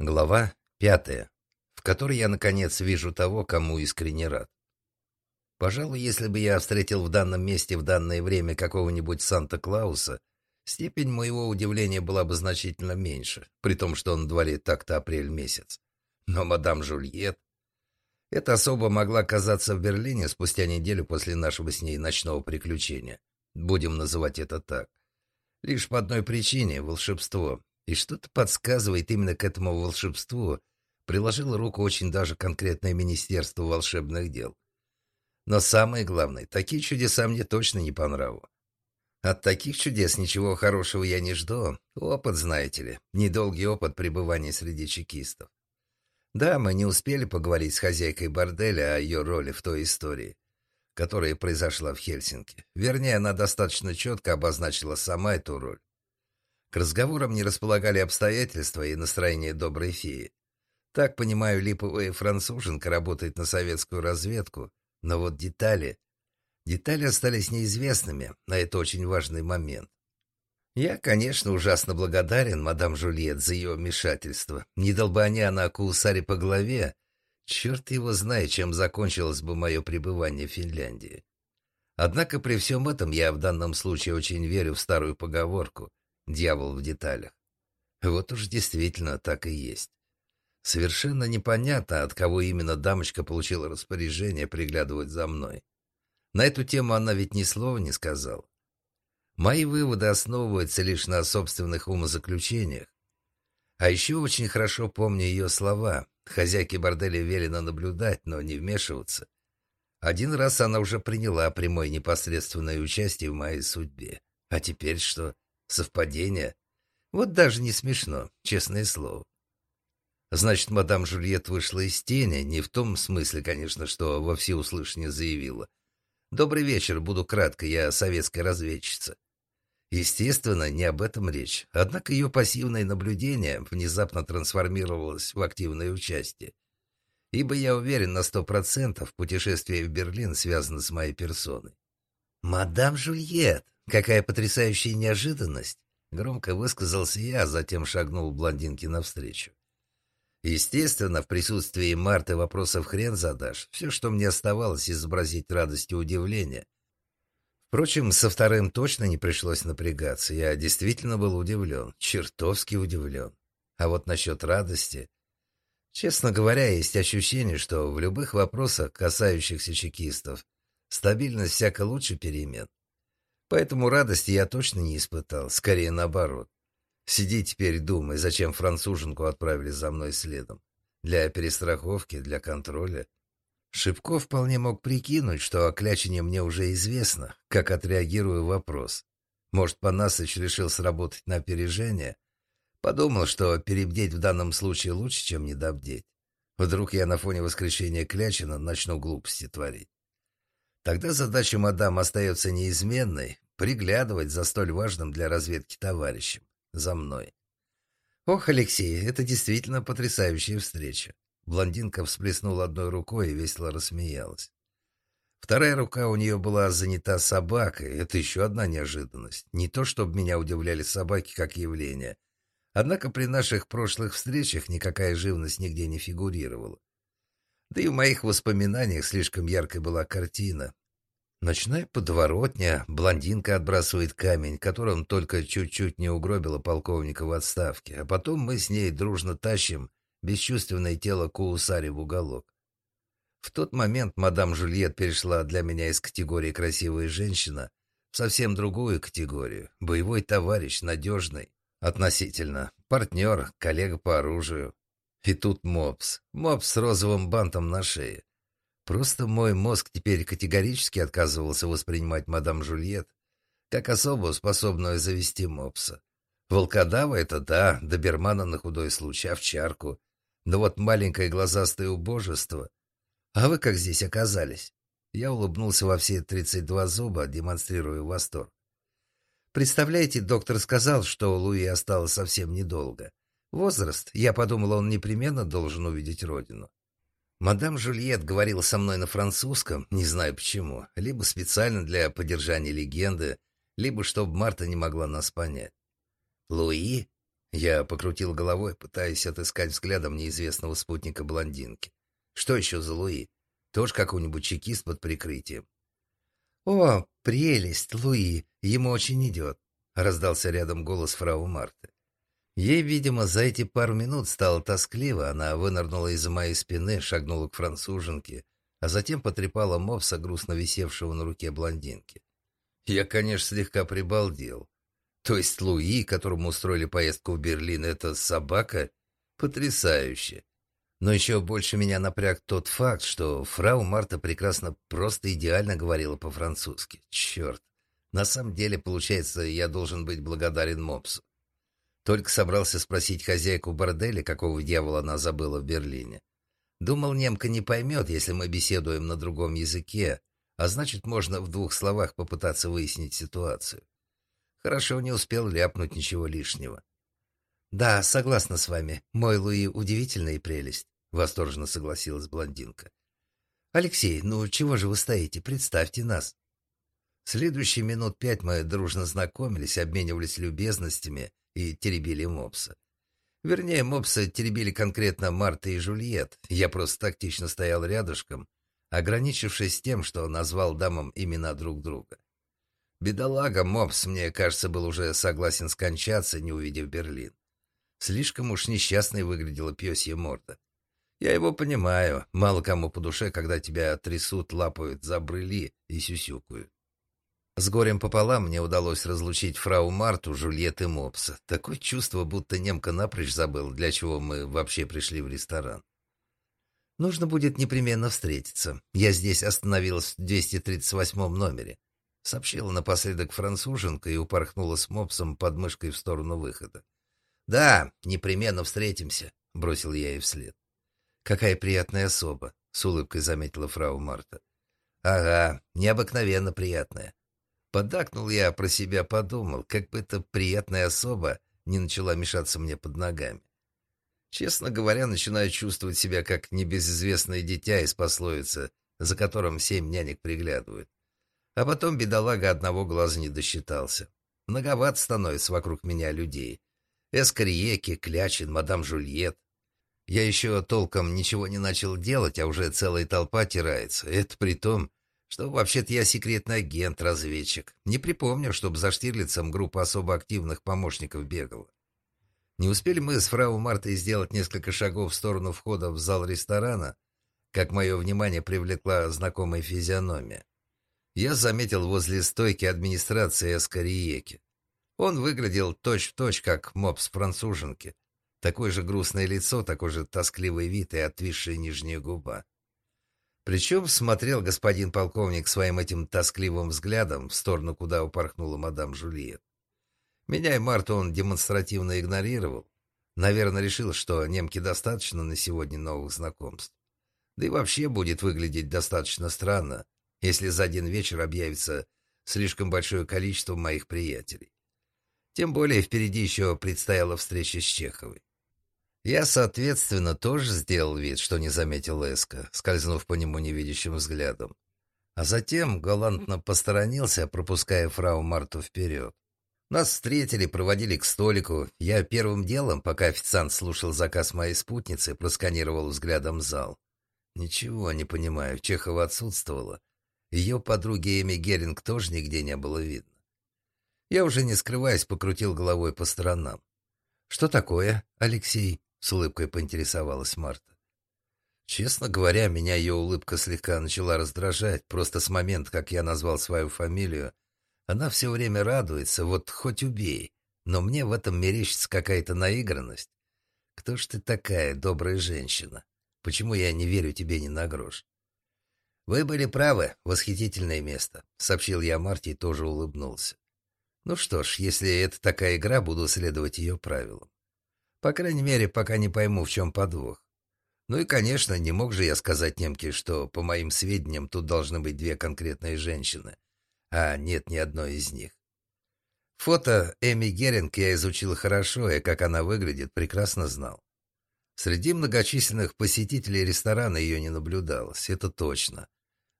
Глава пятая, в которой я, наконец, вижу того, кому искренне рад. Пожалуй, если бы я встретил в данном месте в данное время какого-нибудь Санта-Клауса, степень моего удивления была бы значительно меньше, при том, что он на дворе так-то апрель месяц. Но мадам Жульет... Эта особа могла оказаться в Берлине спустя неделю после нашего с ней ночного приключения. Будем называть это так. Лишь по одной причине — волшебство. И что-то подсказывает именно к этому волшебству. Приложило руку очень даже конкретное Министерство волшебных дел. Но самое главное, такие чудеса мне точно не по нраву. От таких чудес ничего хорошего я не жду. Опыт, знаете ли, недолгий опыт пребывания среди чекистов. Да, мы не успели поговорить с хозяйкой борделя о ее роли в той истории, которая произошла в Хельсинки. Вернее, она достаточно четко обозначила сама эту роль. К разговорам не располагали обстоятельства и настроение доброй феи. Так, понимаю, липовая француженка работает на советскую разведку, но вот детали... Детали остались неизвестными, на это очень важный момент. Я, конечно, ужасно благодарен мадам Жульет за ее вмешательство. Не долбани она Каусаре по голове, черт его знает, чем закончилось бы мое пребывание в Финляндии. Однако при всем этом я в данном случае очень верю в старую поговорку Дьявол в деталях. Вот уж действительно так и есть. Совершенно непонятно, от кого именно дамочка получила распоряжение приглядывать за мной. На эту тему она ведь ни слова не сказала. Мои выводы основываются лишь на собственных умозаключениях. А еще очень хорошо помню ее слова. Хозяйке борделя велено наблюдать, но не вмешиваться. Один раз она уже приняла прямое непосредственное участие в моей судьбе. А теперь что? Совпадение? Вот даже не смешно, честное слово. Значит, мадам Жульет вышла из тени, не в том смысле, конечно, что во всеуслышание заявила. «Добрый вечер, буду кратко, я советская разведчица». Естественно, не об этом речь. Однако ее пассивное наблюдение внезапно трансформировалось в активное участие. Ибо я уверен на сто процентов, путешествие в Берлин связано с моей персоной. «Мадам Жульет!» «Какая потрясающая неожиданность!» Громко высказался я, а затем шагнул блондинке навстречу. Естественно, в присутствии Марты вопросов хрен задашь. Все, что мне оставалось, изобразить радость и удивление. Впрочем, со вторым точно не пришлось напрягаться. Я действительно был удивлен, чертовски удивлен. А вот насчет радости... Честно говоря, есть ощущение, что в любых вопросах, касающихся чекистов, стабильность всяко лучше перемен. Поэтому радости я точно не испытал, скорее наоборот. Сиди теперь думай, зачем француженку отправили за мной следом. Для перестраховки, для контроля. Шипков вполне мог прикинуть, что о клячине мне уже известно, как отреагирую вопрос. Может, Панасыч решил сработать на опережение? Подумал, что перебдеть в данном случае лучше, чем недобдеть. Вдруг я на фоне воскрешения Клячина начну глупости творить. Тогда задача мадам остается неизменной — приглядывать за столь важным для разведки товарищем. За мной. Ох, Алексей, это действительно потрясающая встреча. Блондинка всплеснула одной рукой и весело рассмеялась. Вторая рука у нее была занята собакой. Это еще одна неожиданность. Не то, чтобы меня удивляли собаки как явление. Однако при наших прошлых встречах никакая живность нигде не фигурировала. Да и в моих воспоминаниях слишком яркой была картина. Ночная подворотня, блондинка отбрасывает камень, которым только чуть-чуть не угробила полковника в отставке, а потом мы с ней дружно тащим бесчувственное тело Куусари в уголок. В тот момент мадам Жульет перешла для меня из категории «красивая женщина» в совсем другую категорию — боевой товарищ, надежный, относительно, партнер, коллега по оружию. И тут мопс. Мопс с розовым бантом на шее. Просто мой мозг теперь категорически отказывался воспринимать мадам Жульет как особо способную завести мопса. Волкодава — это да, добермана на худой случай, овчарку. Но вот маленькое глазастое убожество. А вы как здесь оказались? Я улыбнулся во все тридцать два зуба, демонстрируя восторг. Представляете, доктор сказал, что Луи осталось совсем недолго. Возраст. Я подумала, он непременно должен увидеть родину. Мадам Жульет говорила со мной на французском, не знаю почему, либо специально для поддержания легенды, либо чтобы Марта не могла нас понять. «Луи?» Я покрутил головой, пытаясь отыскать взглядом неизвестного спутника блондинки. Что еще за Луи? Тоже какой-нибудь чекист под прикрытием. «О, прелесть, Луи! Ему очень идет!» — раздался рядом голос фрау Марты. Ей, видимо, за эти пару минут стало тоскливо. Она вынырнула из-за моей спины, шагнула к француженке, а затем потрепала мопса, грустно висевшего на руке блондинки. Я, конечно, слегка прибалдел. То есть Луи, которому устроили поездку в Берлин, это собака? Потрясающе. Но еще больше меня напряг тот факт, что фрау Марта прекрасно, просто идеально говорила по-французски. Черт. На самом деле, получается, я должен быть благодарен Мопсу. Только собрался спросить хозяйку борделя, какого дьявола она забыла в Берлине. Думал, немка не поймет, если мы беседуем на другом языке, а значит, можно в двух словах попытаться выяснить ситуацию. Хорошо, не успел ляпнуть ничего лишнего. «Да, согласна с вами. Мой Луи — удивительная прелесть», — восторженно согласилась блондинка. «Алексей, ну чего же вы стоите? Представьте нас». Следующие минут пять мы дружно знакомились, обменивались любезностями и теребили мопса. Вернее, мопса теребили конкретно Марта и Жульет. Я просто тактично стоял рядышком, ограничившись тем, что назвал дамам имена друг друга. Бедолага Мопс, мне кажется, был уже согласен скончаться, не увидев Берлин. Слишком уж несчастной выглядела пёсья морда. Я его понимаю. Мало кому по душе, когда тебя трясут, лапают за брыли и сюсюкают. С горем пополам мне удалось разлучить фрау Марту, Жульет и Мопса. Такое чувство, будто немка напрочь забыл, для чего мы вообще пришли в ресторан. Нужно будет непременно встретиться. Я здесь остановилась в 238 номере. Сообщила напоследок француженка и упорхнула с Мопсом под мышкой в сторону выхода. «Да, непременно встретимся», — бросил я ей вслед. «Какая приятная особа», — с улыбкой заметила фрау Марта. «Ага, необыкновенно приятная». Поддакнул я, про себя подумал, как бы эта приятная особа не начала мешаться мне под ногами. Честно говоря, начинаю чувствовать себя как небезызвестное дитя из пословицы, за которым семь нянек приглядывают. А потом бедолага одного глаза не досчитался. Многовато становится вокруг меня людей. Эскариеки, Клячин, мадам Жульет. Я еще толком ничего не начал делать, а уже целая толпа тирается. Это при том, что вообще-то я секретный агент, разведчик. Не припомню, чтобы за Штирлицем группа особо активных помощников бегала. Не успели мы с фрау Мартой сделать несколько шагов в сторону входа в зал ресторана, как мое внимание привлекла знакомая физиономия. Я заметил возле стойки администрации Эскариеки. Он выглядел точь-в-точь, точь, как мопс-француженки. Такое же грустное лицо, такой же тоскливый вид и отвисшая нижняя губа. Причем смотрел господин полковник своим этим тоскливым взглядом в сторону, куда упорхнула мадам Жульет. Меня и Марту он демонстративно игнорировал. Наверное, решил, что немке достаточно на сегодня новых знакомств. Да и вообще будет выглядеть достаточно странно, если за один вечер объявится слишком большое количество моих приятелей. Тем более впереди еще предстояла встреча с Чеховой. Я, соответственно, тоже сделал вид, что не заметил Эска, скользнув по нему невидящим взглядом. А затем галантно посторонился, пропуская фрау Марту вперед. Нас встретили, проводили к столику. Я первым делом, пока официант слушал заказ моей спутницы, просканировал взглядом зал. Ничего не понимаю, Чехова отсутствовала. Ее подруги Эми Геринг тоже нигде не было видно. Я уже не скрываясь, покрутил головой по сторонам. «Что такое, Алексей?» — с улыбкой поинтересовалась Марта. Честно говоря, меня ее улыбка слегка начала раздражать. Просто с момента, как я назвал свою фамилию, она все время радуется, вот хоть убей. Но мне в этом мерещится какая-то наигранность. Кто ж ты такая, добрая женщина? Почему я не верю тебе ни на грош? Вы были правы, восхитительное место, сообщил я Марте и тоже улыбнулся. Ну что ж, если это такая игра, буду следовать ее правилам. По крайней мере, пока не пойму, в чем подвох. Ну и, конечно, не мог же я сказать немке, что, по моим сведениям, тут должны быть две конкретные женщины, а нет ни одной из них. Фото Эми Геринг я изучил хорошо, и как она выглядит, прекрасно знал. Среди многочисленных посетителей ресторана ее не наблюдалось, это точно.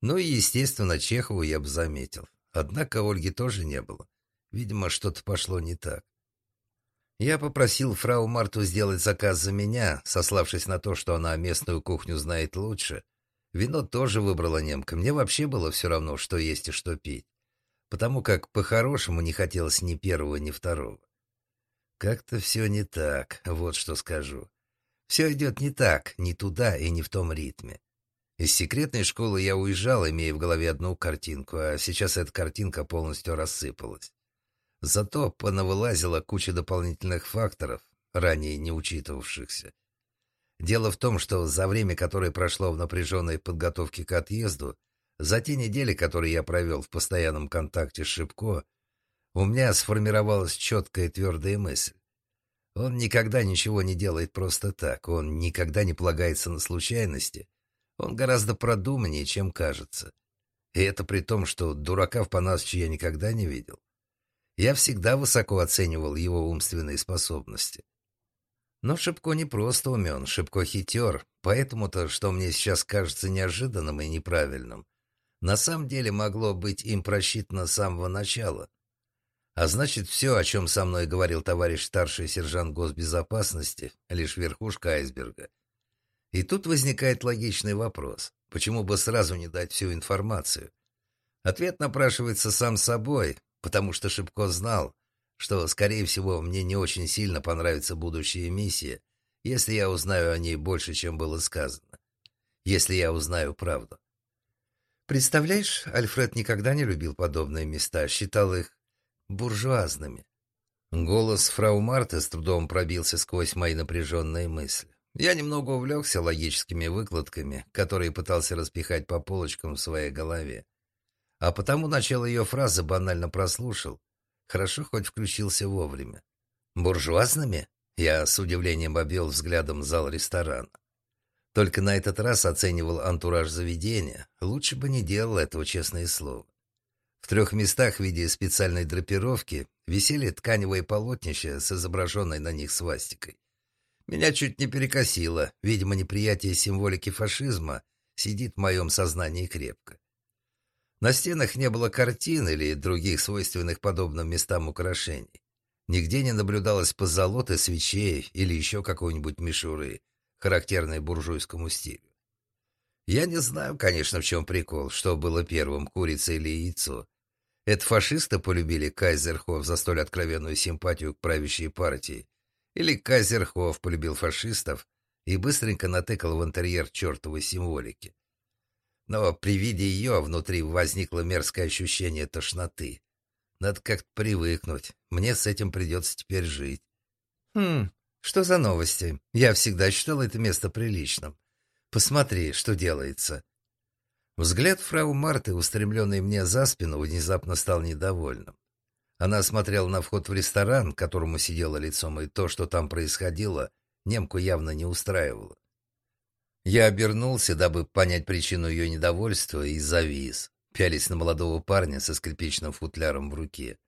Ну и, естественно, Чехову я бы заметил. Однако Ольги тоже не было. Видимо, что-то пошло не так. Я попросил фрау Марту сделать заказ за меня, сославшись на то, что она местную кухню знает лучше. Вино тоже выбрала немка. Мне вообще было все равно, что есть и что пить. Потому как по-хорошему не хотелось ни первого, ни второго. Как-то все не так, вот что скажу. Все идет не так, не туда и не в том ритме. Из секретной школы я уезжал, имея в голове одну картинку, а сейчас эта картинка полностью рассыпалась. Зато понавылазила куча дополнительных факторов, ранее не учитывавшихся. Дело в том, что за время, которое прошло в напряженной подготовке к отъезду, за те недели, которые я провел в постоянном контакте с Шипко, у меня сформировалась четкая твердая мысль. Он никогда ничего не делает просто так, он никогда не полагается на случайности, он гораздо продуманнее, чем кажется. И это при том, что дурака в Панасче я никогда не видел. Я всегда высоко оценивал его умственные способности. Но Шипко не просто умен, Шипко хитер, поэтому-то, что мне сейчас кажется неожиданным и неправильным, на самом деле могло быть им просчитано с самого начала. А значит, все, о чем со мной говорил товарищ старший сержант госбезопасности, лишь верхушка айсберга. И тут возникает логичный вопрос. Почему бы сразу не дать всю информацию? Ответ напрашивается сам собой, потому что Шипко знал, что, скорее всего, мне не очень сильно понравится будущая миссия, если я узнаю о ней больше, чем было сказано. Если я узнаю правду. Представляешь, Альфред никогда не любил подобные места, считал их буржуазными. Голос фрау Марты с трудом пробился сквозь мои напряженные мысли. Я немного увлекся логическими выкладками, которые пытался распихать по полочкам в своей голове. А потому начало ее фразы банально прослушал. Хорошо хоть включился вовремя. «Буржуазными?» Я с удивлением обвел взглядом зал ресторана. Только на этот раз оценивал антураж заведения. Лучше бы не делал этого, честное слово. В трех местах в виде специальной драпировки висели тканевые полотнища с изображенной на них свастикой. Меня чуть не перекосило. Видимо, неприятие символики фашизма сидит в моем сознании крепко. На стенах не было картин или других свойственных подобным местам украшений. Нигде не наблюдалось позолоты, свечей или еще какой-нибудь мишуры, характерной буржуйскому стилю. Я не знаю, конечно, в чем прикол, что было первым, курица или яйцо. Это фашисты полюбили Кайзерхоф за столь откровенную симпатию к правящей партии, или Кайзерхоф полюбил фашистов и быстренько натыкал в интерьер чертовой символики. Но при виде ее внутри возникло мерзкое ощущение тошноты. Надо как-то привыкнуть. Мне с этим придется теперь жить. Хм, что за новости? Я всегда считал это место приличным. Посмотри, что делается. Взгляд фрау Марты, устремленный мне за спину, внезапно стал недовольным. Она смотрела на вход в ресторан, которому сидела лицом, и то, что там происходило, немку явно не устраивало. Я обернулся, дабы понять причину ее недовольства, и завис, пялись на молодого парня со скрипичным футляром в руке.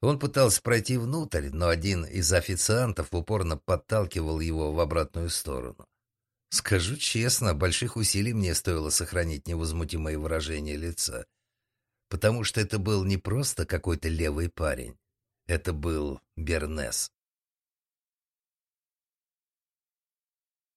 Он пытался пройти внутрь, но один из официантов упорно подталкивал его в обратную сторону. Скажу честно, больших усилий мне стоило сохранить невозмутимое выражение лица, потому что это был не просто какой-то левый парень, это был Бернес.